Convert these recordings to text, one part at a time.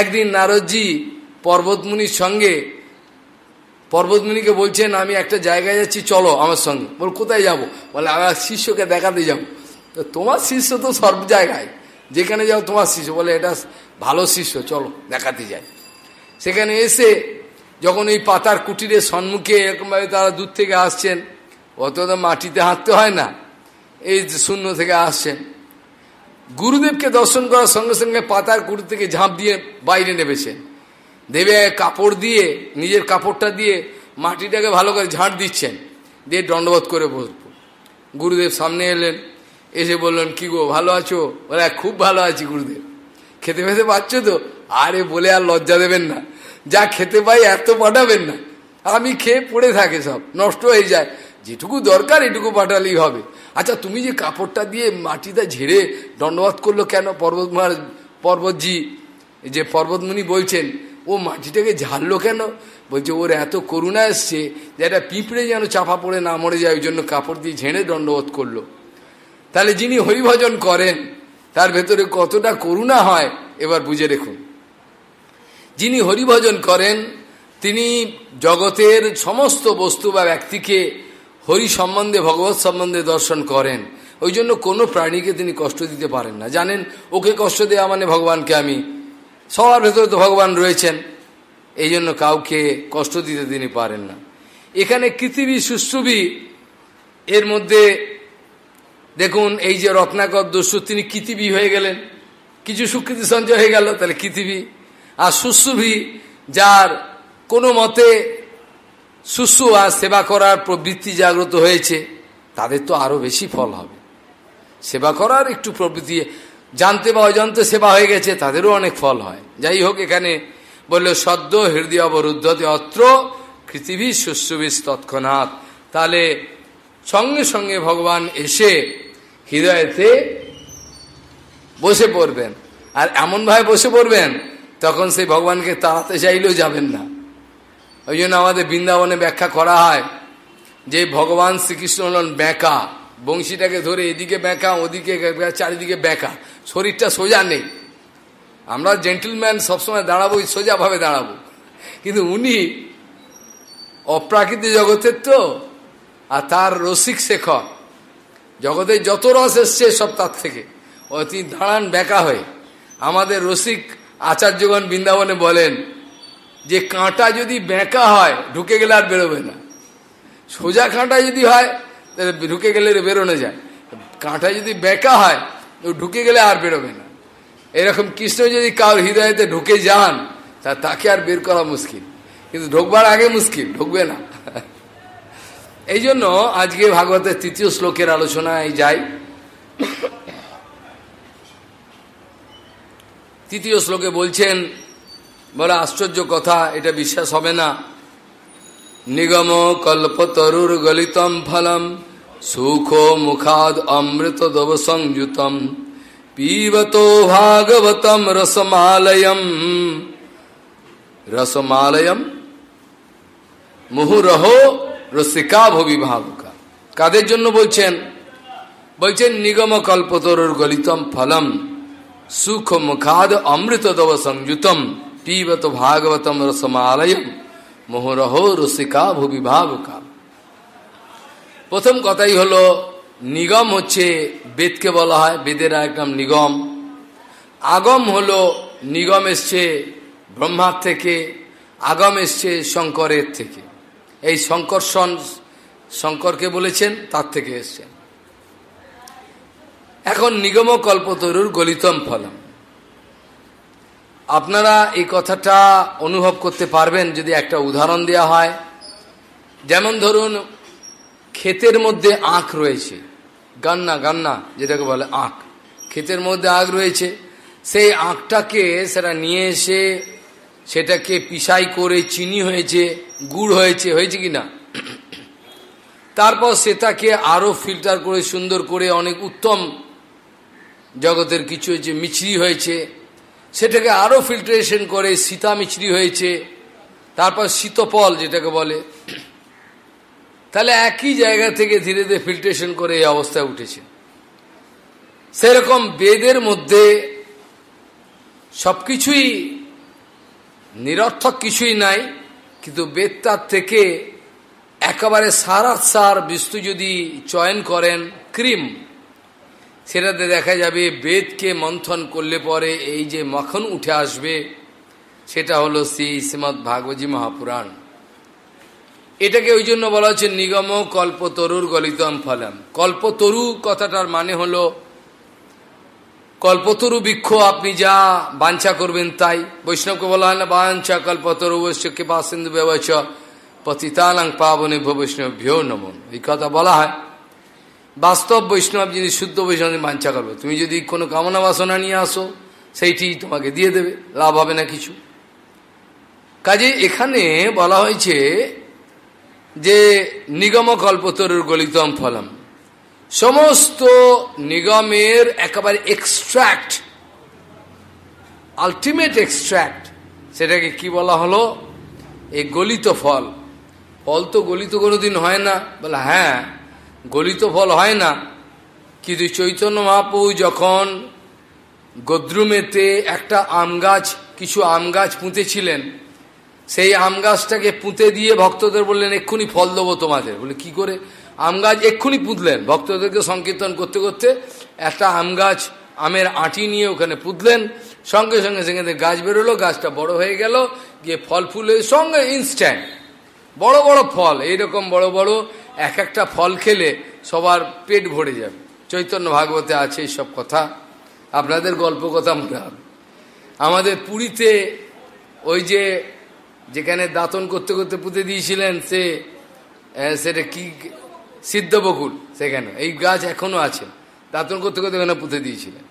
একদিন নারদজি পর্বতমুনির সঙ্গে, পর্বতমুনিকে বলছেন, আমি একটা জায়গায় যাচ্ছি, চলো আমার সঙ্গে। বল, কোথায় যাব? বলে, আমার শিষ্যকে দেখাতে যাব। তো তোমার শিষ্য তো সব জায়গায়। যেখানে যাও, তোমার শিষ্য। বলে, এটা ভালো শিষ্য, চলো, দেখাতে যাই। সেখানে এসে যখন এই পাতার কুটিরের সম্মুখে এরকমভাবে তারা দূর থেকে আসছেন অত মাটিতে হাঁটতে হয় না, এই শূন্য থেকে আসছেন। গুরুদেবকে দর্শন করার সঙ্গে সঙ্গে পাতার কুটির থেকে ঝাঁপ দিয়ে বাইরে নেমেছেন দেবে কাপড় দিয়ে, নিজের কাপড়টা দিয়ে মাটিটাকে ভালো করে ঝাঁট দিচ্ছেন। দিয়ে দণ্ডবোধ করে বসবো গুরুদেব সামনে এলেন, এসে বললেন, কি গো, ভালো আছো? বলে খুব ভালো আছি গুরুদেব। খেতে ফেতে পাচ্ছ তো? আরে, বলে আর লজ্জা দেবেন না। যা খেতে পাই, এত পাঠাবেন না। আমি খেয়ে পড়ে থাকে সব, নষ্ট হয়ে যায়। যেটুকু দরকার, এটুকু পাঠালেই হবে। আচ্ছা তুমি যে কাপড়টা দিয়ে মাটিটা ঝেড়ে দণ্ডবাদ করল কেন? পর্বত পর্বতজি, যে পর্বতমণি বলছেন, ও মাটিটাকে ঝাড়লো কেন? বলছে, ওর এত করুণা এসছে যে একটা পিঁপড়ে যেন চাপা পড়ে না মরে যায়, ওই জন্য কাপড় দিয়ে ঝেড়ে দণ্ডবোধ করল। তাহলে যিনি হরিভজন করেন, তার ভেতরে কতটা করুণা হয়, এবার বুঝে দেখুন। যিনি হরিভজন করেন, তিনি জগতের সমস্ত বস্তু বা ব্যক্তিকে হরি সম্বন্ধে, ভগবত সম্বন্ধে দর্শন করেন। ওই জন্য কোনো প্রাণীকে তিনি কষ্ট দিতে পারেন না। জানেন, ওকে কষ্ট দেওয়া মানে ভগবানকে আমি, সবার ভেতরে তো ভগবান রয়েছেন। এই জন্য কাউকে কষ্ট দিতে তিনি পারেন না। এখানে পৃথিবী সুশ্রুবি, এর মধ্যে দেখুন, এই যে রত্নাকর দস্যু, তিনি কৃতিবী হয়ে গেলেন। কিছু সুকৃতি সঞ্চয় হয়ে গেল, তাহলে কৃতিবী। আর সুশ্রুভি যার কোনো মতে শুশ্রু আর সেবা করার প্রবৃত্তি জাগ্রত হয়েছে, তাদের তো আরও বেশি ফল হবে। সেবা করার একটু প্রবৃত্তি, জানতে বা অজান্তে সেবা হয়ে গেছে, তাদেরও অনেক ফল হয়। যাই হোক, এখানে বলল, সদ্য হৃদয় অবরুদ্ধতে অত্র পৃথিবী শুশ্রুবিশ তৎক্ষণাৎ। তাহলে সঙ্গে সঙ্গে ভগবান এসে হৃদয়তে বসে পড়বেন। আর এমনভাবে বসে পড়বেন, তখন সেই ভগবানকে তাড়াতে চাইলেও যাবেন না। ওই জন্য আমাদের বৃন্দাবনে ব্যাখ্যা করা হয় যে ভগবান শ্রীকৃষ্ণ হলেন ব্যাঁকা। বংশীটাকে ধরে এদিকে ব্যাঁকা, ওদিকে চারিদিকে ব্যাঁকা। শরীরটা সোজা নেই। আমরা জেন্টলম্যান সবসময় দাঁড়াবো সোজাভাবে দাঁড়াবো। কিন্তু উনি অপ্রাকৃতিক জগতের তো, আর তার রসিক শেখর। জগতে যত রস এসছে সব তার থেকে। তিনি দাঁড়ান ব্যাকা হয়ে। আমাদের রসিক আচার্যগণ বৃন্দাবনে বলেন যে কাঁটা যদি বেঁকা হয়, ঢুকে গেলে আর বেরোবে না। সোজা কাঁটা যদি হয়, তাহলে ঢুকে গেলে বেরোনো যায়। কাঁটা যদি বেঁকা হয়, তো ঢুকে গেলে আর বেরোবে না। এরকম কৃষ্ণ যদি কার হৃদয়তে ঢুকে যান, তা তাকে আর বের করা মুশকিল। কিন্তু ঢুকবার আগে মুশকিল, ঢুকবে না। এই জন্য আজকে ভাগবতের তৃতীয় শ্লোকের আলোচনায় যাই। তৃতীয় শ্লোকে বলছেন বলে আশ্চর্য কথা, এটা বিশ্বাস হবে না। নিগম কল্পতরুর গলিতম ফলম, সুখ মুখাদ অমৃত দব সংযুতম। পিবত ভাগবতম রসমালয়ম। রসমালয়ম? মুহুরহ রসিকা ভবিভাবকা কাদের জন্য বলছেন? বলছেন, নিগম কল্পতরুর গলিতম ফলম, সুখ মুখাদ অমৃত দব সংযুতম। পিবত ভাগবতম রসমালয়ম মোহরহ রসিকা ভবিভাবকা প্রথম কথাই হলো নিগম হচ্ছে বেদকে বলা হয় বেদের একদম নিগম আগম হলো নিগম এসছে ব্রহ্মার থেকে আগম এসছে শঙ্করের থেকে এই শঙ্কর্ষণ শঙ্করকে বলেছেন, তার থেকে এসছেন। এখন নিগম কল্পতরুর গলিতম ফলম। আপনারা এই কথাটা অনুভব করতে পারবেন যদি একটা উদাহরণ দেওয়া হয়। যেমন ধরুন, ক্ষেতের মধ্যে আখ রয়েছে। গান্না গান্না, যেটাকে বলে আখ। ক্ষেতের মধ্যে আখ রয়েছে। সেই আখটাকে সেটা নিয়ে এসে সেটাকে পিসাই করে চিনি হয়েছে, গুড় হয়েছে হয়েছে কি না তারপর সেটাকে আরও ফিল্টার করে সুন্দর করে অনেক উত্তম জগতের কিছু হয়েছে, মিছরি হয়েছে সেটাকে আরও ফিল্টারেশন করে, সীতা মিছরি হয়েছে, তারপর শীতপল যেটাকে বলে। তাহলে একই জায়গা থেকে ধীরে ধীরে ফিল্ট্রেশন করে এই অবস্থায় উঠেছে। সেরকম বেদের মধ্যে সবকিছুই নিরর্থক কিছুই নাই, কিন্তু বেদটার থেকে একেবারে সারা সার বিস্তু যদি চয়ন করেন, ক্রিম। সেটাতে দেখা যাবে বেদকে মন্থন করলে পরে এই যে মাখন উঠে আসবে, সেটা হলো শ্রী শ্রীমৎ ভাগবতী মহাপুরাণ। এটাকে ওই জন্য বলা হচ্ছে নিগম কল্পতরুর গলিতম ফলম। কল্পতরু কথাটার মানে হলো, কল্পতরু বৃক্ষ, আপনি যা বাঞ্ছা করবেন তাই। বৈষ্ণবকে বলা হয় না, বাঞ্ছা কল্পতরু বৈশ্যকে পাসিন্দু ব্যবচ, পতিতানাং পাবনে বৈষ্ণব ভ্যো নমন এই কথা বলা হয়। বাস্তব বৈষ্ণব যিনি শুদ্ধ বৈষ্ণব বাঞ্ছা করবে, তুমি যদি কোনো কামনা বাসনা নিয়ে আসো, সেইটি তোমাকে দিয়ে দেবে, লাভ হবে না কিছু। কাজে এখানে বলা হয়েছে যে নিগম কল্পতরুর গলিতম ফলম। সমস্ত নিগমের একেবারে এক্সট্র্যাক্ট আলটিমেট এক্সট্র্যাক্ট সেটাকে কি বলা হলো? এই গলিত ফল। ফল তো গলিত কোনোদিন হয় না। বলে হ্যাঁ গলিত ফল হয় না। কিন্তু চৈতন্য মহাপ্রভু যখন গদ্রুমেতে একটা আম গাছ, কিছু আম গাছ পুঁতেছিলেন, সেই আম গাছটাকে পুঁতে দিয়ে ভক্তদের বললেন, এক্ষুনি ফল দেবো তোমাদের। বলে, কি করে? আম গাছ এক্ষুনি পুঁতলেন। ভক্তদেরকে সংকীর্তন করতে করতে একটা আম গাছ আমের আটি নিয়ে ওখানে পুঁতলেন। সঙ্গে সঙ্গে সেখানে গাছ বেরোলো, গাছটা বড় হয়ে গেল, গিয়ে ফল ফুলের সঙ্গে ইনস্ট্যান্ট বড় বড় ফল, এইরকম বড় বড় এক একটা ফল খেলে সবার পেট ভরে যাবে। চৈতন্য ভাগবতে আছে এইসব কথা। আপনাদের গল্প কথা মনে হবে। আমাদের পুরীতে ওই যে যেখানে দাঁতন করতে করতে পুঁতে দিয়েছিলেন সে সেটা কি, সিদ্ধ বকুল সেখানে। এই গাছ এখনও আছে। দাঁতন করতে করতে ওখানে পুঁতে দিয়েছিলেন।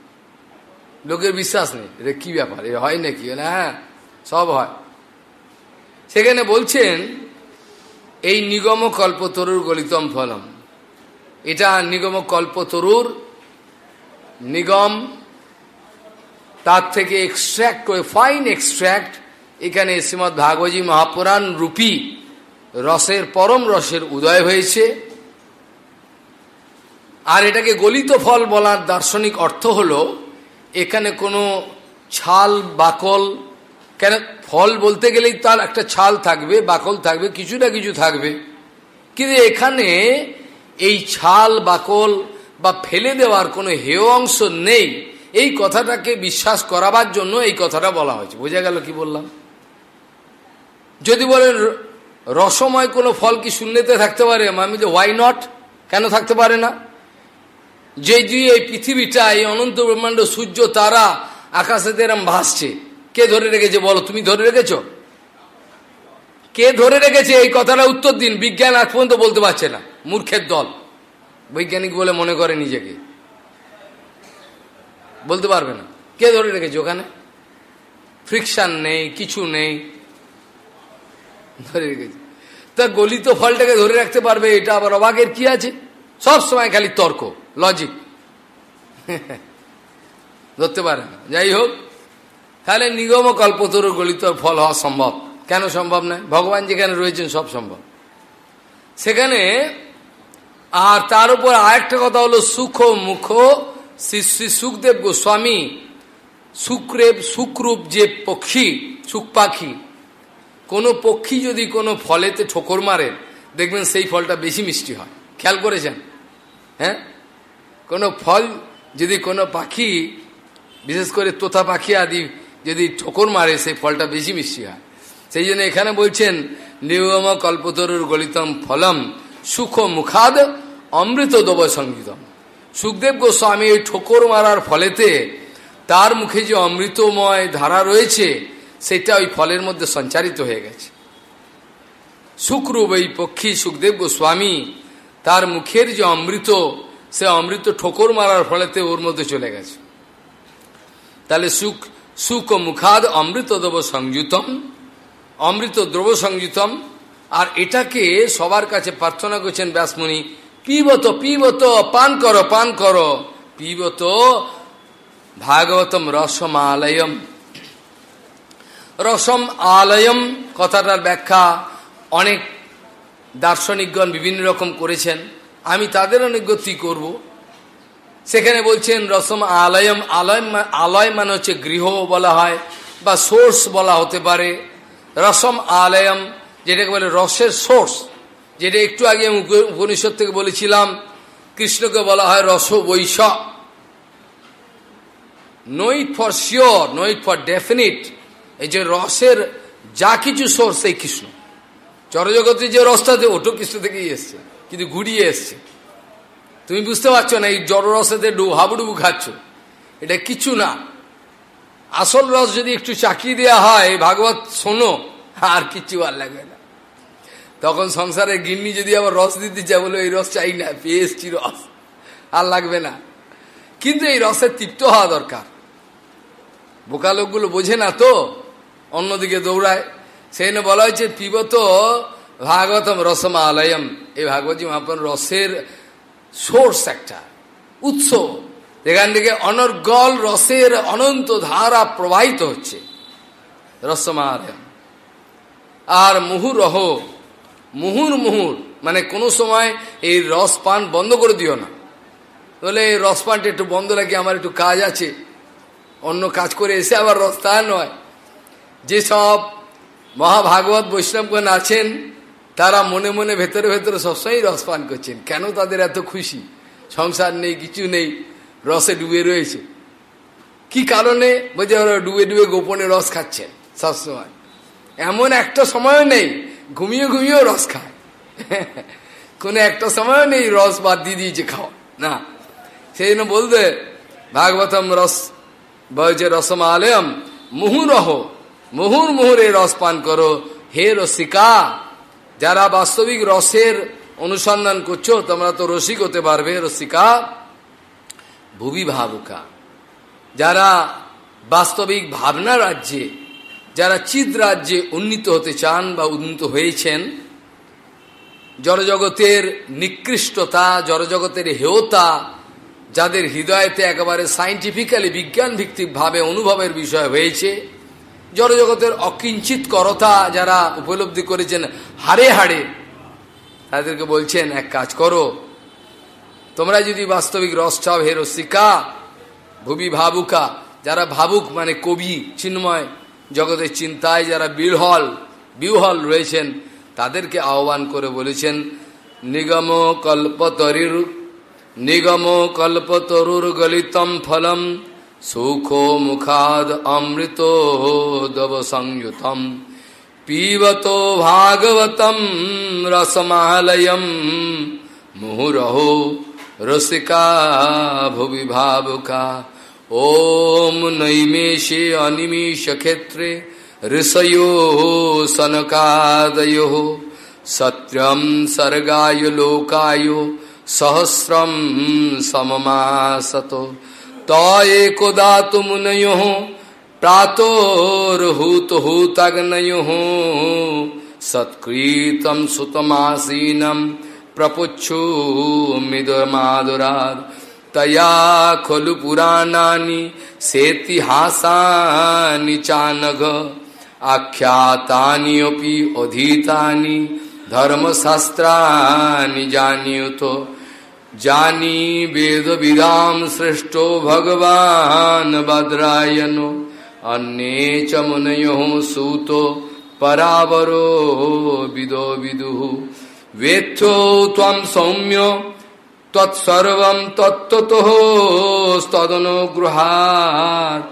লোকের বিশ্বাস নেই, এটা কি ব্যাপার? এ হয় নাকি? হ্যাঁ সব হয়। সেখানে বলছেন এই নিগম কল্পতরুর গলিতম ফলম। এটা নিগম কল্পতরুর নিগম, তার থেকে এক্সট্র্যাক্ট ওই ফাইন এক্সট্র্যাক্ট এখানে শ্রীমৎ ভাগবতী মহাপুরাণ রূপী রসের পরম রসের উদয় হয়েছে। আর এটাকে গলিত ফল বলার দার্শনিক অর্থ হল, এখানে কোনো ছাল, বাকল কেন? ফল বলতে গেলেই তার একটা ছাল থাকবে, বাকল থাকবে, কিছু না কিছু থাকবে। কিন্তু এখানে এই ছাল, বাকল বা ফেলে দেওয়ার কোনো হেয় অংশ নেই। এই কথাটাকে বিশ্বাস করাবার জন্য এই কথাটা বলা হয়েছে। বোঝা গেল কি বললাম? যদি বলেন, রসময় কোনো ফল কি শূন্যতে থাকতে পারে? আমি যে ওয়াই নট কেন থাকতে পারে না? যে যে এই পৃথিবীটা, এই অনন্ত ব্রহ্মাণ্ড সূর্য, তারা, আকাশে এরম ভাসছে কে ধরে রেখেছে বলো? তুমি ধরে রেখেছ? কে ধরে রেখেছে? এই কথাটা উত্তর দিন। বিজ্ঞান আজ পর্যন্ত বলতে পারছে না। মূর্খের দল। বৈজ্ঞানিক বলে মনে করে নিজেকে। বলতে পারবে না। কে ধরে রেখেছে ওখানে? ফ্রিকশন নেই, কিছু নেই। ধরে রেখেছে। তা গলিত ফলটাকে ধরে রাখতে পারবে, এটা আবার অবাকের কি আছে? সব সময় খালি তর্ক লজিক ধরতে পারে না। যাই হোক তাহলে নিগম কল্পতরু গলিত ফল হওয়া সম্ভব। কেন সম্ভব নয়? ভগবান যেখানে রয়েছেন, সব সম্ভব। সেখানে আর তার উপর আরেকটা কথা হলো, সুখ মুখ, শ্রী শ্রী সুখদেব গোস্বামী, সুখরেব, সুখরূপ যে পক্ষী, সুখ পাখি, কোনো পক্ষী যদি কোনো ফলেতে ঠোকর মারে, দেখবেন সেই ফলটা বেশি মিষ্টি হয়। খেয়াল করেছেন? হ্যাঁ? কোনো ফল যদি কোনো পাখি, বিশেষ করে তোতা পাখি আদি যদি ঠোকর মারে, সেই ফলটা বেশি মিষ্টি হয়। সেই জন্য এখানে বলছেন নিয়ম কল্পতরুর গলিতম ফলম সুখ মুখাদ অমৃত দব সঙ্গীতম সুখদেব গোস্বামী ওই ঠোকর মারার ফলেতে তার মুখে যে অমৃতময় ধারা রয়েছে, সেটা ওই ফলের মধ্যে সঞ্চারিত হয়ে গেছে। সুখরূপ এই পক্ষী সুখদেব গোস্বামী তার মুখের যে অমৃত, সে অমৃত ঠোকর মারার ফলেতে ওর মধ্যে চলে গেছে। তাহলে সুখ সুখ মুখাদ অমৃত দ্রব সংযুতম অমৃত দ্রব সংযুতম। আর এটাকে সবার কাছে প্রার্থনা করছেন ব্যাসমণি, পিবত পিবত, পান করো পান করো, পিবত ভাগবতম রসম আলয়ম। রসম আলয়ম কথাটার ব্যাখ্যা অনেক দার্শনিকগণ বিভিন্ন রকম করেছেন। আমি তাদের অনেক গতি করব। সেখানে বলছেন, রসম আলয়ম আলয় আলয় মানে হচ্ছে গৃহ বলা হয় বা সোর্স বলা হতে পারে। রসম আলয়ম, যেটাকে বলে রসের সোর্স, যেটা একটু আগে আমি উপনিষদ থেকে বলেছিলাম, কৃষ্ণকে বলা হয় রস বৈশ know it for sure know it for definite এই যে রসের যা কিছু সোর্স এই কৃষ্ণ। জড়জগতে যে রসটাতে ওটো কৃষ্ণ থেকেই এসছে, কিন্তু ঘুরিয়ে এসছে। তুমি বুঝতে পারছ না, এই জড় রসেতে ডু হাবুডুবু খাচ্ছ। এটা কিছু না। আসল রস যদি একটু চাকিয়ে দেওয়া হয় ভাগবত শোনো, আর কিচ্ছু আর লাগবে না। তখন সংসারের গিন্নি যদি আবার রস দিতে চায়, বলে এই রস চাই না পেয়ে এসছি রস, আর লাগবে না। কিন্তু এই রসের তৃপ্ত হওয়া দরকার। বোকা লোকগুলো বোঝে না তো, অন্যদিকে দৌড়ায়। সেই জন্য বলা হয়েছে, পিবত ভাগবতম রসম আলয়ম এই ভাগবতী মহাপন রসের সোর্স একটা, উৎস। এখান থেকে অনর্গল রসের অনন্ত ধারা প্রবাহিত হচ্ছে। রসমালয়ম আর মুহুরহ মুহুর মুহুর মানে কোনো সময় এই রস পান বন্ধ করে দিও না। তাহলে এই রস পানটা একটু বন্ধ লাগে আমার একটু কাজ আছে। অন্য কাজ করে এসে আবার রস তা নয় যেসব মহাভাগবত বৈষ্ণবগণ আছেন তারা মনে মনে ভেতরে ভেতরে সবসময় রস পান করছেন। কেন তাদের এত খুশি? সংসার নেই, কিছু নেই, রসে ডুবে রয়েছে। কি কারণে? বলছে, ওরা ডুবে ডুবে গোপনে রস খাচ্ছেন সবসময়। এমন একটা সময় নেই, ঘুমিয়ে ঘুমিয়েও রস খায়। কোনো একটা সময় নেই, রস বাদ দিয়ে দিয়েছে খাওয়া। না। সেই জন্য বলতে ভাগবতম রস, বলছে রসম আলয়ম মুহুরহ, মুহুর মুহুরে রস পান করো। হে রসিকা যারা বাস্তবিক রসের অনুসন্ধান করছ, তোমরা তো রসিক হতে পারবে, রসিকা। ভুবি ভাবুকা। যারা বাস্তবিক ভাবনা রাজ্যে, যারা চিদ রাজ্যে উন্নীত হতে চান বা উন্নীত হয়েছেন, জড়জগতের নিকৃষ্টতা, জড়জগতের হেয়তা, যাদের হৃদয়তে একেবারে সাইন্টিফিক্যালি বিজ্ঞান ভিত্তিকভাবে অনুভবের বিষয় হয়েছে জড়জগতের অকিঞ্চিত করতা যারা উপলব্ধি করেছেন, হাড়ে হাড়ে তাদেরকে বলছেন, এক কাজ করো। তোমরা যদি বাস্তবিক রস চাও, হে রসিকা, ভুবি ভাবুকা, যারা ভাবুক মানে কবি, চিন্ময় জগতের চিন্তায় যারা বিহল বিহল রয়েছেন, তাদেরকে আহ্বান করে বলেছেন, নিগম কল্পতরির, নিগম কল্পতরুর গলিতম ফলম সুখ মুখাদ অমৃত দব সংযুতম। পিবত ভাগবতম রসমালয়ম। মুহুরহো রসিকা ভুবি ভাবুকা ওম নৈমেষে অনিমেষ ক্ষেত্রে ঋষयो সনকাদয়। সত্যম সর্গায় লোকায় সহস্রম সমমাসত। तेकोदा तो मुनयो प्रातोर हूत हूतग्नयो सत्कृतम सुतमासीनम प्रपुच्छु मिदुरमादुरा तया खलु पुराणानी सेतिहासानी चानग आख्यातानी अपि अधीतानि धर्मशास्त्राणि जानीयुत। জানি বেদ বিদাম শ্রেষ্ঠ ভগবান ভদ্রায়ন অন্যে চ মুনয় সূত পরাবরো বিদো বিদু वेत्थो त्वं सौम्य तत्सर्वं तत्त्वतोस्तदनुगृहात्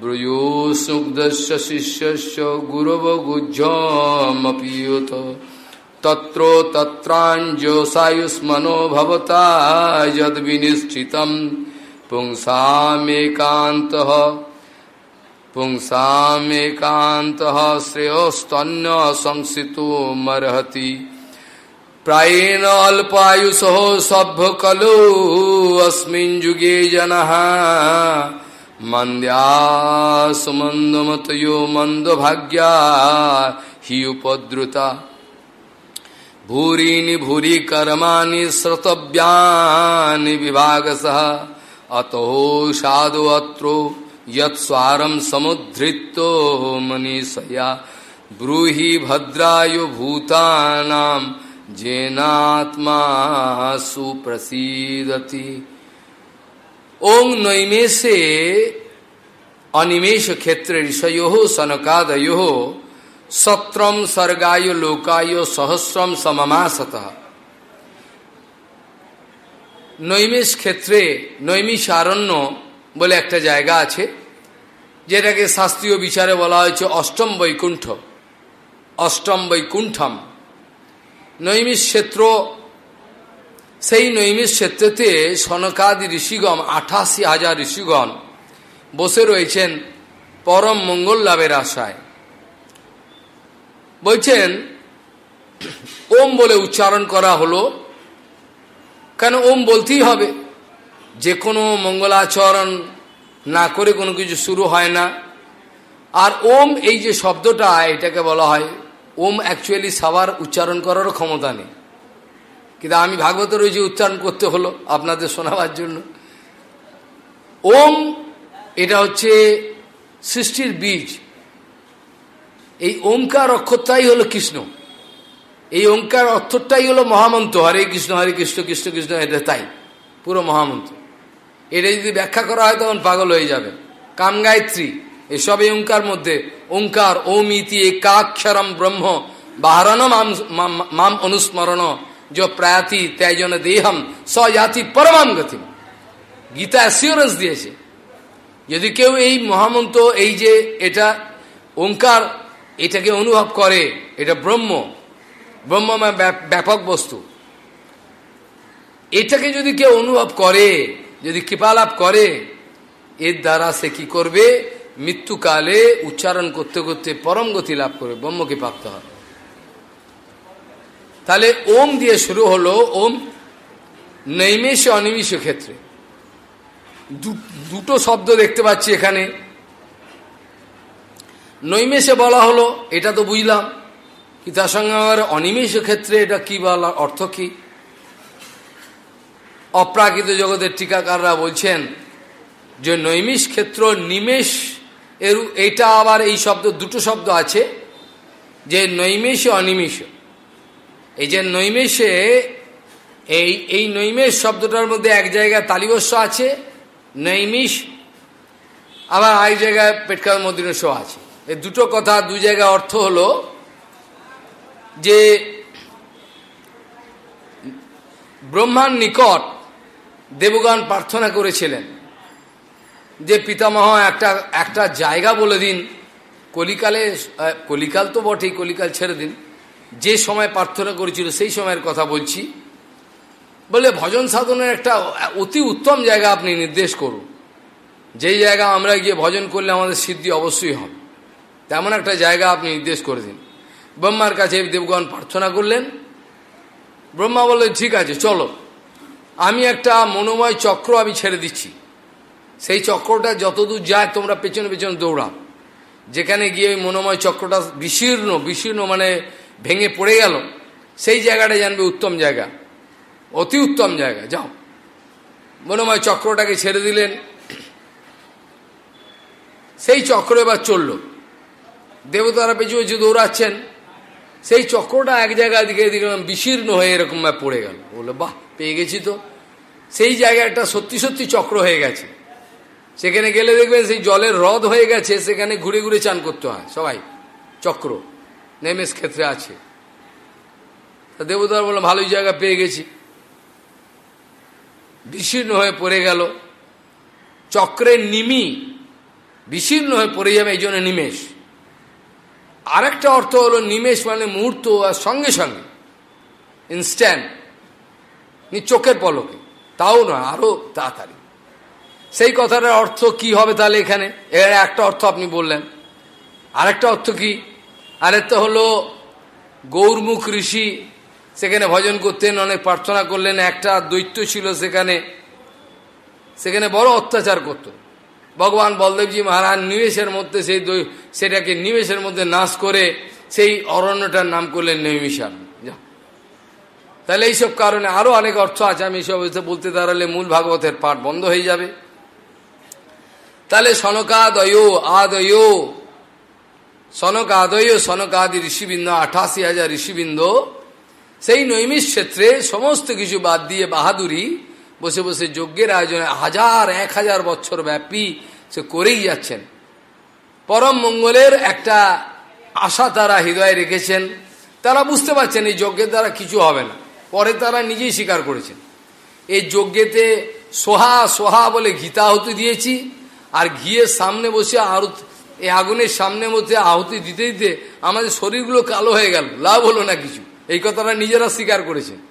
ब्रूयो सुग्धस्य शिष्यस्य गुरवगुज्जमपीयुत तत्रो तत्राञ्जोसायुष्मनो भवता यद्विनिश्चितं पुंसामेकान्तः पुंसामेकान्तः श्रेयोस्तन्य संसितो मर्हति। प्रायेण अल्पायुष सभ्य कलो अस्मिन् युगे जनः। मन्द्या सुमन्दमतयो मन्दभाग्या हि उपद्रुता। भूरीनि भूरि कर्माणि श्रोतव्यानि विभागसः। अतो साधु अत्रो यत्स्वारं समुद्धृतो मनीषया। ब्रूहि भद्राय भूतानाम् जेनात्मा सुप्रसीदति। ओं नैमेषे अनिमेष क्षेत्र ऋषयो सनकादयो সত্রম স্বর্গায় লোকায় সহস্রম সমমাসত। নৈমিষ ক্ষেত্রে নৈমিষারণ্য বলে একটা জায়গা আছে, যেটাকে শাস্ত্রীয় বিচারে বলা হয়েছে অষ্টম বৈকুণ্ঠ। অষ্টম বৈকুণ্ঠম। নৈমিষ ক্ষেত্র, সেই নৈমিষ ক্ষেত্রেতে সনকাদি ঋষিগণ, আঠাশি হাজার ঋষিগণ বসে রয়েছেন পরম মঙ্গল লাভের আশায়। বলছেন, ওম বলে উচ্চারণ করা হলো, কেন ওম বলতেই হবে? যে কোনো মঙ্গলাচরণ না করে কোনো কিছু শুরু হয় না। আর ওম এই যে শব্দটা, এটাকে বলা হয়, ওম অ্যাকচুয়ালি সবার উচ্চারণ করারও ক্ষমতা নেই। কিন্তু আমি ভাগবতের ওই যে উচ্চারণ করতে হলো আপনাদের শোনাবার জন্য। ওম, এটা হচ্ছে সৃষ্টির বীজ। এই ওমকার অক্ষরটাই হলো কৃষ্ণ। এই ওঙ্কার অর্থটাই হলো মহামন্ত্র হরে কৃষ্ণ হরে কৃষ্ণ কৃষ্ণ কৃষ্ণ, এটা তাই, পুরো মহামন্ত্র এটা যদি ব্যাখ্যা করা হয় তখন পাগল হয়ে যাবে। কাম গায়ত্রী, এসব এই ওঙ্কার মধ্যে ওঙ্কার ওম ইতি একাক্ষরম ব্রহ্ম, বাহারণ মাম মাম অনুস্মরণ, য প্রায়াতি ত্যাজন দেহম স্বজাতি পরমাম গতি গীতা অ্যাসিওরেন্স দিয়েছে। যদি কেউ এই মহামন্ত্র এই যে এটা ওঙ্কার এটাকে অনুভব করে, এটা ব্রহ্ম। ব্রহ্মময় ব্যাপক বস্তু। এটাকে যদি কেউ অনুভব করে, যদি কৃপালাভ করে, এর দ্বারা সে কি করবে? মৃত্যুকালে উচ্চারণ করতে করতে পরম গতি লাভ করবে, ব্রহ্মকে প্রাপ্ত হবে। তাহলে ওম দিয়ে শুরু হলো, ওম নৈমেষ অনিমিষ ক্ষেত্রে। দুটো শব্দ দেখতে পাচ্ছি এখানে। নৈমেষে বলা হলো, এটা তো বুঝলাম। কি তার সঙ্গে আমার অনিমেষ ক্ষেত্রে এটা কি বলার অর্থ কি? অপ্রাকৃত জগতের টিকাকাররা বলছেন যে নৈমিষ ক্ষেত্র নিমেষ এর এইটা আবার এই শব্দ, দুটো শব্দ আছে, যে নৈমেষ, অনিমেষ। এই যে নৈমেষে, এই এই নৈমেষ শব্দটার মধ্যে এক জায়গায় তালিবস্য আছে, নৈমিষ, আবার আরেক জায়গায় পেটকার মদিনস্য আছে। এই দুটো কথা দু জায়গায় অর্থ হলো যে ব্রহ্মার নিকট দেবগান প্রার্থনা করেছিলেন যে পিতামহ, একটা একটা জায়গা বলে দিন। কলিকালে কলিকাল তো বটেই, কলিকাল ছেড়ে দিন। যে সময় প্রার্থনা করেছিল, সেই সময়ের কথা বলছি। বলে ভজন সাধনের একটা অতি উত্তম জায়গা আপনি নির্দেশ করুন। যেই জায়গা আমরা গিয়ে ভজন করলে আমাদের সিদ্ধি অবশ্যই হবে। তেমন একটা জায়গা আপনি নির্দেশ করে দিন। ব্রহ্মার কাছে দেবগণ প্রার্থনা করলেন। ব্রহ্মা বললেন, ঠিক আছে, চলো। আমি একটা মনোময় চক্র আমি ছেড়ে দিচ্ছি। সেই চক্রটা যতদূর যায় তোমরা পেছনে পেছনে দৌড়াও। যেখানে গিয়ে ওই মনোময় চক্রটা বিশীর্ণ বিশীর্ণ মানে ভেঙে পড়ে গেল। সেই জায়গাটা জানবে উত্তম জায়গা। অতি উত্তম জায়গা। যাও। মনোময় চক্রটাকে ছেড়ে দিলেন। সেই চক্র এবার চলল। দেবতারা পেছু পেছু দৌড়াচ্ছেন? সেই চক্রটা এক জায়গা দিকে দেখলাম বিশীর্ণ হয়ে এরকম পড়ে গেল। বলল, বাহ, পেয়ে গেছি তো। সেই জায়গাটা সত্যি সত্যি চক্র হয়ে গেছে। সেখানে গেলে দেখবেন সেই জলের হ্রদ হয়ে গেছে, সেখানে ঘুরে ঘুরে চান করতে হয় সবাই। চক্র, নেমেস ক্ষেত্রে আছে। তা দেবতার বললাম ভালোই জায়গা পেয়ে গেছি। বিশীর্ণ হয়ে পড়ে গেল। চক্রের নিমি বিশীর্ণ হয়ে পড়ে যাবে, এই জন্য নিমেষ। আরেকটা অর্থ হলো নিমেষ মানে মুহূর্ত আর সঙ্গে সঙ্গে ইনস্ট্যান্ট চোখের পলকে। তাও নয়, আরও তাড়াতাড়ি। সেই কথাটার অর্থ কি হবে তাহলে এখানে? এর একটা অর্থ আপনি বললেন। আরেকটা অর্থ কি? আরেকটা হলো, গৌরমুখ ঋষি সেখানে ভজন করতেন, অনেক প্রার্থনা করলেন, একটা দৈত্য ছিল সেখানে। সেখানে বড় অত্যাচার করত। ভগবান বলদেবজি মহারাজ নিমেষের মধ্যে সেই সেটাকে নিমেষের মধ্যে নাশ করে সেই অরণ্যটার নাম করলেন নৈমিষার তাহলে এইসব কারণে আরও অনেক অর্থ আছে, আমি সব বলতে দাঁড়ালে মূল ভাগবতের পাঠ বন্ধ হয়ে যাবে। তাহলে সনকাদয়, আদয়, সনকাদয়, সনকাদি ঋষিবৃন্দ, আঠাশি হাজার ঋষিবৃন্দ, সেই নৈমিষ ক্ষেত্রে সমস্ত কিছু বাদ দিয়ে বাহাদুরি বসে বসে যজ্ঞের আয়োজনে হাজার, এক হাজার বছর ব্যাপী সে করেই যাচ্ছেন। পরম মঙ্গলের একটা আশা তারা হৃদয়ে রেখেছেন। তারা বুঝতে পারছেন এই যজ্ঞের দ্বারা কিছু হবে না। পরে তারা নিজেই স্বীকার করেছেন। এই যজ্ঞেতে সোহা সোহা বলে আহুতি দিয়েছি। আর ঘিয়ের সামনে বসে আরত, এই আগুনের সামনে মধ্যে আহুতি দিতে দিতে আমাদের শরীরগুলো কালো হয়ে গেল। লাভ হলো না কিছু। এই কথাটা নিজেরা স্বীকার করেছেন।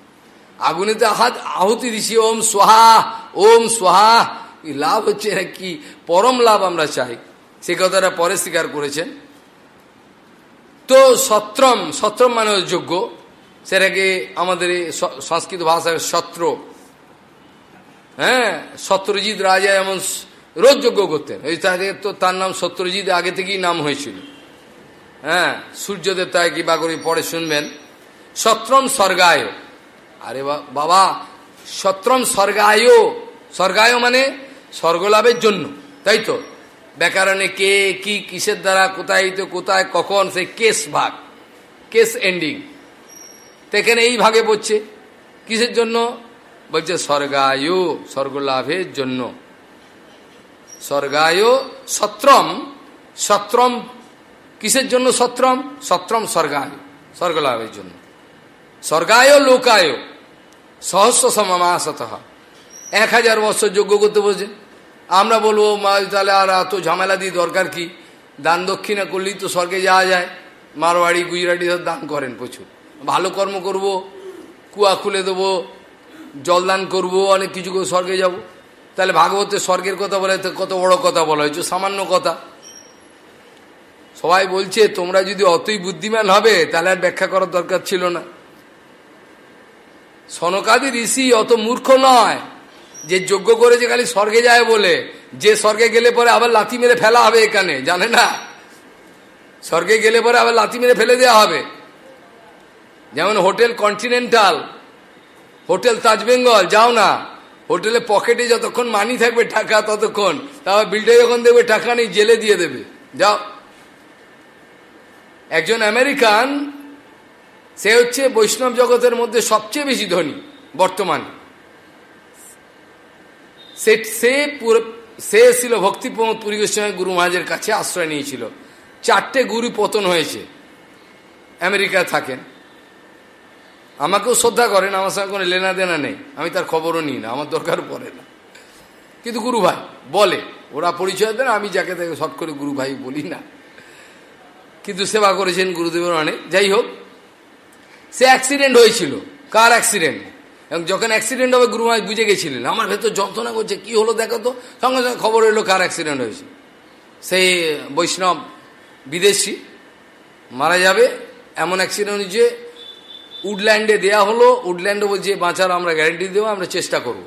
আগুনেতে আহাত, আহুতি দিছি, ওম সোহা ওম সোহা লাভ হচ্ছে না কি? পরম লাভ আমরা চাই। সে কথাটা পরে স্বীকার করেছেন। তো সত্রম সত্রম মানে যোগ্য। সেটাকে আমাদের সংস্কৃত ভাষায় সত্র। হ্যাঁ সত্যজিৎ রাজা এমন রোজ যজ্ঞ করতেন। ওই তাকে তো তার নাম সত্যজিৎ আগে থেকেই নাম হয়েছিল। হ্যাঁ সূর্যদেব তাই কি বা করে পরে শুনবেন। সত্রম স্বর্গায়। আরে বাবা, সত্রম স্বর্গায়। স্বর্গায় মানে স্বর্গলাভের জন্য, তাই তো? ব্যাকরণে কে, কি, কিসের দ্বারা, কোথায়, তো কোথায়, কখন, সে কেস ভাগ, কেস এন্ডিং তো এখানে এই ভাগে পড়ছে, কিসের জন্য? বলছে স্বর্গায়, স্বর্গলাভের জন্য। স্বর্গায় সত্রম সত্রম কিসের জন্য সত্রম? সত্রম স্বর্গায়, স্বর্গলাভের জন্য। স্বর্গায়, লোকায়। সহস্র সমাসত এক হাজার বছর যোগ্য করতে বলছে। আমরা বলব তাহলে আর এত ঝামেলা দিয়ে দরকার কি? দান দক্ষিণা করলেই তো স্বর্গে যাওয়া যায়। মারোয়াড়ি, গুজরাটি দান করেন প্রচুর। ভালো কর্ম করব, কুয়া খুলে দেবো জলদান করব, অনেক কিছু করে স্বর্গে যাব। তাহলে ভাগবতের স্বর্গের কথা বলে, তো কত বড় কথা বলা হয়েছে, সামান্য কথা। সবাই বলছে, তোমরা যদি অতই বুদ্ধিমান হবে, তাহলে আর ব্যাখ্যা করার দরকার ছিল না। সনকাদি ঋষি অত মূর্খ নয়, যে যোগ্য করেছে খালি স্বর্গে যায় বলে। যে স্বর্গে গেলে পরে আবার লাথি মেরে ফেলা হবে এখানে, জানে না? স্বর্গে গেলে পরে আবার লাথি মেরে ফেলে দেওয়া হবে। যেমন হোটেল কন্টিনেন্টাল, হোটেল তাজবেঙ্গল যাও না। হোটেলে পকেটে যতক্ষণ মানি থাকবে টাকা ততক্ষণ তারপর বিলটা যখন দেবে, টাকা নেই, জেলে দিয়ে দেবে। যাও। একজন আমেরিকান সে হচ্ছে বৈষ্ণব জগতের মধ্যে সবচেয়ে বেশি ধনী, বর্তমানে। সে সে সে ছিল ভক্তি প্রমোদ পুরী গোস্বামী গুরু মহাজের কাছে আশ্রয় নিয়েছিল। চারটে গুরু পতন হয়েছে। আমেরিকায় থাকেন। আমাকেও শ্রদ্ধা করেন, আমার সঙ্গে কোনো লেনা দেনা নেই। আমি তার খবরও নিই না, আমার দরকার পড়ে না। কিন্তু গুরু ভাই বলে, ওরা পরিচয় দেন, আমি যাকে তাকে শট করে গুরু ভাই বলি না। কিন্তু সেবা করেছেন গুরুদেবের অনেক। যাই হোক সে অ্যাক্সিডেন্ট হয়েছিল। কার অ্যাক্সিডেন্ট এবং যখন অ্যাক্সিডেন্ট হবে, গুরু বুঝে গেছিলেন, আমার ভেতর যন্ত্রণা করছে, কি হলো দেখো তো? সঙ্গে সঙ্গে খবর এলো কার অ্যাক্সিডেন্ট হয়েছে। সেই বৈষ্ণব বিদেশি মারা যাবে, এমন অ্যাক্সিডেন্ট হয়েছে উডল্যান্ডে দেয়া হলো উডল্যান্ডে বলছে, বাঁচার আমরা গ্যারেন্টি দেবো, আমরা চেষ্টা করব।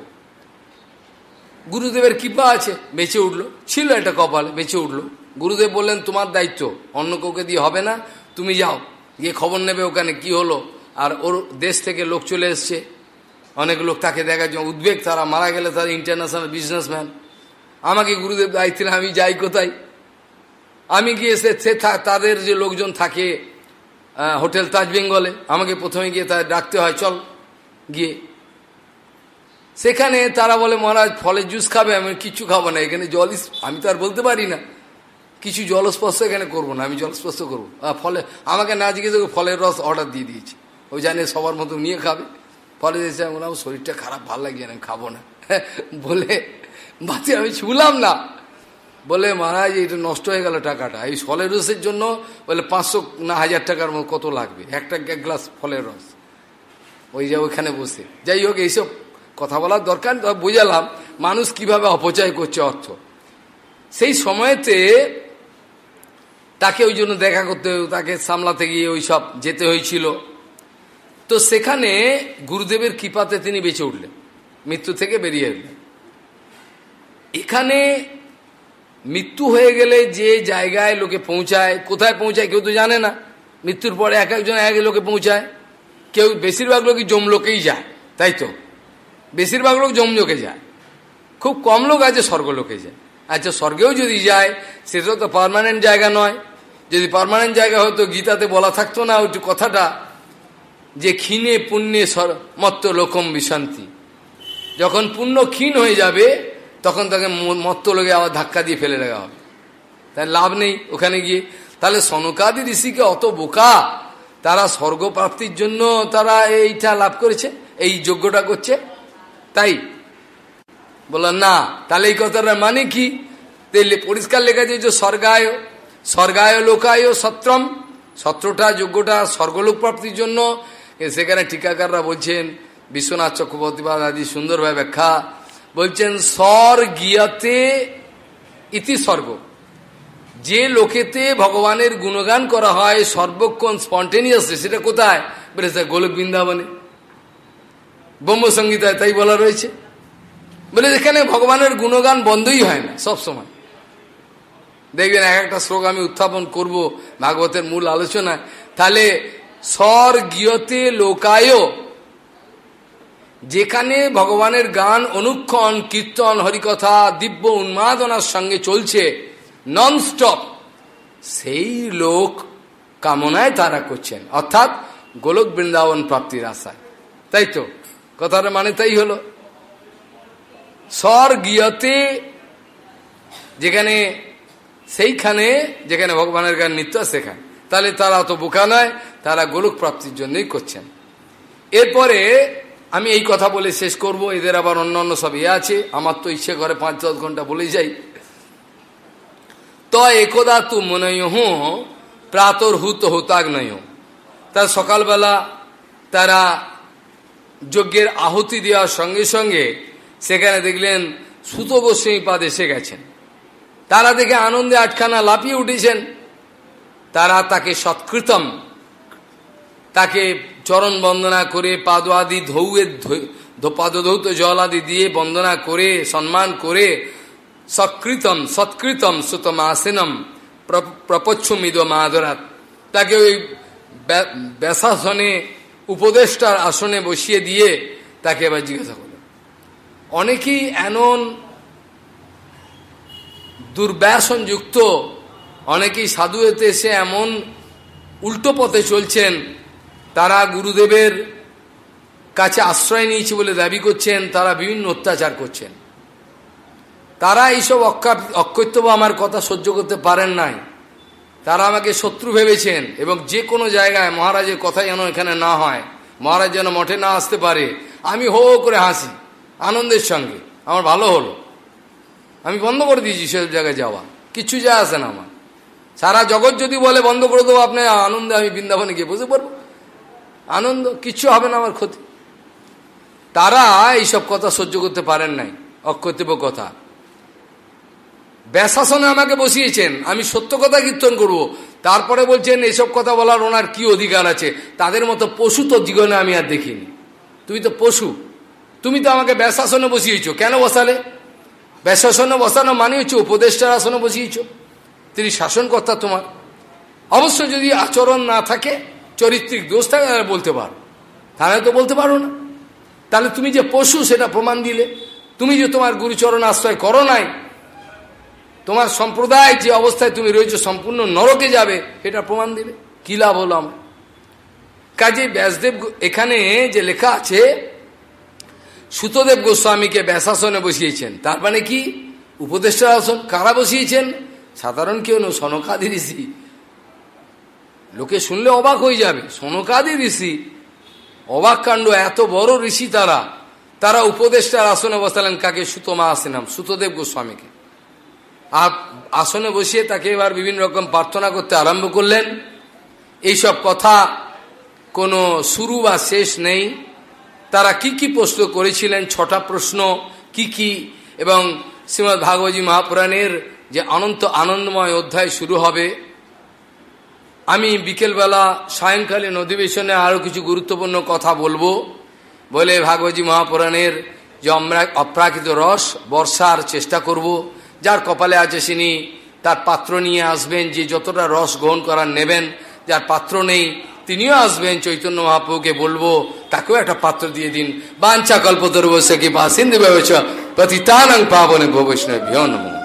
গুরুদেবের কৃপা আছে, বেঁচে উঠল, ছিল একটা কপাল, বেঁচে উঠল। গুরুদেব বললেন, তোমার দায়িত্ব, অন্য কাউকে দিয়ে হবে না, তুমি যাও, গিয়ে খবর নেবে ওখানে কি হলো। আর ওর দেশ থেকে লোক চলে এসছে। অনেক লোক তাকে দেখার জন্য উদ্বেগ, তারা মারা গেলে তারা ইন্টারন্যাশনাল বিজনেসম্যান আমাকে গুরুদেব দায়িত্ব আমি যাই কোথায়? আমি গিয়ে সে তাদের যে লোকজন থাকে হোটেল তাজ বেঙ্গলে, আমাকে প্রথমে গিয়ে তাদের ডাকতে হয়, চল গিয়ে। সেখানে তারা বলে, মহারাজ, ফলের জুস খাবে, আমি কিছু খাব না, এখানে জল আমি তো আর বলতে পারি না। কিছু জলস্পর্শ এখানে করব না, আমি জলস্পর্শ করব। ফলে আমাকে না জিজ্ঞেস ফলের রস অর্ডার দিয়ে দিয়েছি। ওই জানে সবার মতো নিয়ে খাবে। ফলে আমি বললাম, শরীরটা খারাপ, ভালো লাগছে আমি খাব না। বলে, বাতি আমি ছুলাম না। বলে, মহারাজ এটা নষ্ট হয়ে গেল টাকাটা। এই ফলের রসের জন্য বলে, পাঁচশো না হাজার টাকার মতো কত লাগবে? একটা এক গ্লাস ফলের রস। ওই যে ওইখানে বসে। যাই হোক, এইসব কথা বলার দরকার। বোঝালাম, মানুষ কীভাবে অপচয় করছে অর্থ। সেই সময়তে তাকে ওই জন্য দেখা করতে তাকে সামলাতে গিয়ে ওই সব যেতে হয়েছিল। তো সেখানে গুরুদেবের কৃপাতে তিনি বেঁচে উঠলেন। মৃত্যু থেকে বেরিয়ে এলেন। এখানে মৃত্যু হয়ে গেলে যে জায়গায় লোকে পৌঁছায়, কোথায় পৌঁছায় কেউ তো জানে না। মৃত্যুর পরে এক একজন এক লোকে পৌঁছায়। কেউ বেশিরভাগ লোকই জমলোকেই যায়, তাই তো? বেশিরভাগ লোক জমলোকে যায়। খুব কম লোক আছে স্বর্গলোকে যায়। আচ্ছা স্বর্গেও যদি যায়, সেটা তো পারমানেন্ট জায়গা নয়। যদি পারমানেন্ট জায়গা হতো, গীতাতে বলা থাকতো না ওইটু কথাটা। যে ক্ষীণে পুণ্যে মত্ত লোকম বিশান্তি যখন পুণ্য ক্ষীণ হয়ে যাবে, তখন তাকে মত্ত লোকে আবার ধাক্কা দিয়ে ফেলে দেওয়া হবে। তাই লাভ নেই ওখানে গিয়ে। তাহলে সনকাদি ঋষিকে অত বোকা, তারা স্বর্গপ্রাপ্তির জন্য তারা এইটা লাভ করেছে, এই যোগ্যটা করছে। তাই বললাম, না, তাহলে এই কথাটা মানে কি? পরিষ্কার লেখা যে স্বর্গায় স্বর্গায় লোকায় সত্রম, সত্রটা যোগ্যটা স্বর্গলোক প্রাপ্তির জন্য সেখানে টিকাকাররা বলছেন, বিশ্বনাথ চক্রবর্তীবাদ আদি সুন্দরভাবে ব্যাখ্যা বলছেন, স্বর্গীয়তে ইতি স্বর্গ। যে লোকেতে ভগবানের গুণগান করা হয়, সর্বক্ষণ স্পন্টেনিয়াসলি, সেটা কোথায়? বেড়েছে গোলক বৃন্দাবনে। ব্রহ্মসঙ্গীতায় তাই বলা রয়েছে। বলে এখানে ভগবানের গুণগান বন্ধই হয় না, সব সময়। দেখবেন এক একটা শ্লোক আমি উত্থাপন করব ভাগবতের মূল আলোচনায়। তাহলে স্বর্গীয়তে লোকায়। যেখানে ভগবানের গান, অনুক্ষণ, কীর্তন, হরিকথা, দিব্য উন্মাদনার সঙ্গে চলছে ননস্টপ সেই লোক কামনায় তারা করছেন। অর্থাৎ গোলক বৃন্দাবন প্রাপ্তির আশায়। তাই তো? কথাটা মানে তাই হলো। স্বর্গীয়তে যেখানে সেইখানে যেখানে ভগবানের গান নিত্য, সেখানে। তাহলে তারা অত বোকা নয়, তারা গোলক প্রাপ্তির জন্যই করছেন। এরপরে আমি এই কথা বলে শেষ করব, এদের আবার অন্য অন্য সব ইয়ে আছে, আমার তো ইচ্ছে করে পাঁচ দশ ঘণ্টা বলে যাই। তো একদা তু মনয় হুঁ প্রাতর হুত নয় তার সকালবেলা তারা যজ্ঞের আহুতি দেওয়ার সঙ্গে সঙ্গে সেখানে দেখলেন সুত গোস্বামী পাদ এসে গেছেন। তারা দেখে আনন্দে আটখানা লাফিয়ে উঠেছেন। তারা তাকে সৎকৃতম। তাকে চরণ বন্দনা করে পাদ আদি ধৌয়ের পাদধৌত জল আদি দিয়ে বন্দনা করে, সম্মান করে সৎকৃতম সৎকৃতম সুতম আসেনম প্রপচ্ছমিদ মাদরাত। তাকে ওই ব্যাসাসনে উপদেষ্টার আসনে বসিয়ে দিয়ে তাকে এবার জিজ্ঞাসা করল। অনেকেই এমন দুর্ব্যাসনযুক্ত অনেকেই সাধু এতে এসে এমন উল্টো পথে চলছেন, তারা গুরুদেবের কাছে আশ্রয় নিয়েছে বলে দাবি করছেন, তারা বিভিন্ন অত্যাচার করছেন। তারা এইসব অকৈত্যব আমার কথা সহ্য করতে পারেন নাই। তারা আমাকে শত্রু ভেবেছেন এবং যে কোনো জায়গায় মহারাজের কথা যেন এখানে না হয়, মহারাজ যেন মঠে না আসতে পারে। আমি হো করে হাসি, আনন্দের সঙ্গে। আমার ভালো হলো। আমি বন্ধ করে দিয়েছি সেসব জায়গায় যাওয়া। কিছু যা আসে না আমার। সারা জগৎ যদি বলে বন্ধ করে দেবো, আপনি আনন্দে আমি বৃন্দাবনে গিয়ে বসে পড়ব। আনন্দ কিচ্ছু হবে না আমার ক্ষতি। তারা এইসব কথা সহ্য করতে পারেন নাই অকর্তব্য কথা। ব্যাসাসনে আমাকে বসিয়েছেন, আমি সত্য কথা কীর্তন করব। তারপরে বলছেন, এসব কথা বলার ওনার কি অধিকার আছে? তাদের মতো পশু তো জীবনে আমি আর দেখিনি। তুমি তো পশু। তুমি তো আমাকে ব্যাসাসনে বসিয়েছ। কেন বসালে? ব্যাসাসনে বসানো মানে হচ্ছে উপদেষ্টার আসনে বসিয়েছ। তিনি শাসনকর্তা তোমার। অবশ্য যদি আচরণ না থাকে, চরিত্রিক দোষ থাকে, তাহলে বলতে পারো। তাহলে তো বলতে পারো না। তাহলে তুমি যে পশু, সেটা প্রমাণ দিলে। তুমি যে তোমার গুরুচরণ আশ্রয় করো নাই, তোমার সম্প্রদায় যে অবস্থায় তুমি রয়েছে, সম্পূর্ণ নরকে যাবে এটা প্রমাণ দিবে কি লাভ হলো আমার? কাজে ব্যাসদেব এখানে যে লেখা আছে, সুতদেব গোস্বামীকে ব্যাসাসনে বসিয়েছেন। তার মানে কি? উপদেষ্টা আসন। কারা বসিয়েছেন? সাধারণ কেউ নয়, সনকাদি ঋষি। লোকে শুনলে অবাক হয়ে যাবে, সনকাদি ঋষি। অবাক কাণ্ড, এত বড় ঋষি তারা। তারা উপদেষ্টার আসনে বসালেন, কাকে? সুতমা আসেনাম, সুতদেব গোস্বামীকে। আর আসনে বসিয়ে তাকে এবার বিভিন্ন রকম প্রার্থনা করতে আরম্ভ করলেন। এইসব কথা কোনো শুরু বা শেষ নেই। তারা কি কি প্রশ্ন করেছিলেন? ছটা প্রশ্ন কি কি? এবং শ্রীমৎ ভাগবতী মহাপুরাণের যে অনন্ত আনন্দময় অধ্যায় শুরু হবে। আমি বিকেলবেলা সায়ংকালীন অধিবেশনে আরও কিছু গুরুত্বপূর্ণ কথা বলব বলে ভাগবতী মহাপুরাণের যে অপ্রাকৃত রস বর্ষার চেষ্টা করব। যার কপালে আছে তিনি তার পাত্র নিয়ে আসবেন, যে যতটা রস গ্রহণ করার নেবেন, যার পাত্র নেই, তিনিও আসবেন। চৈতন্য মহাপ্রভুকে বলব, তাকেও একটা পাত্র দিয়ে দিন। বাঞ্ছা কল্পতরু বসে কি বা সিন্ধু ব্যবচ প্রতিতানং পাবনে ভবৈষ্ণব নমঃ।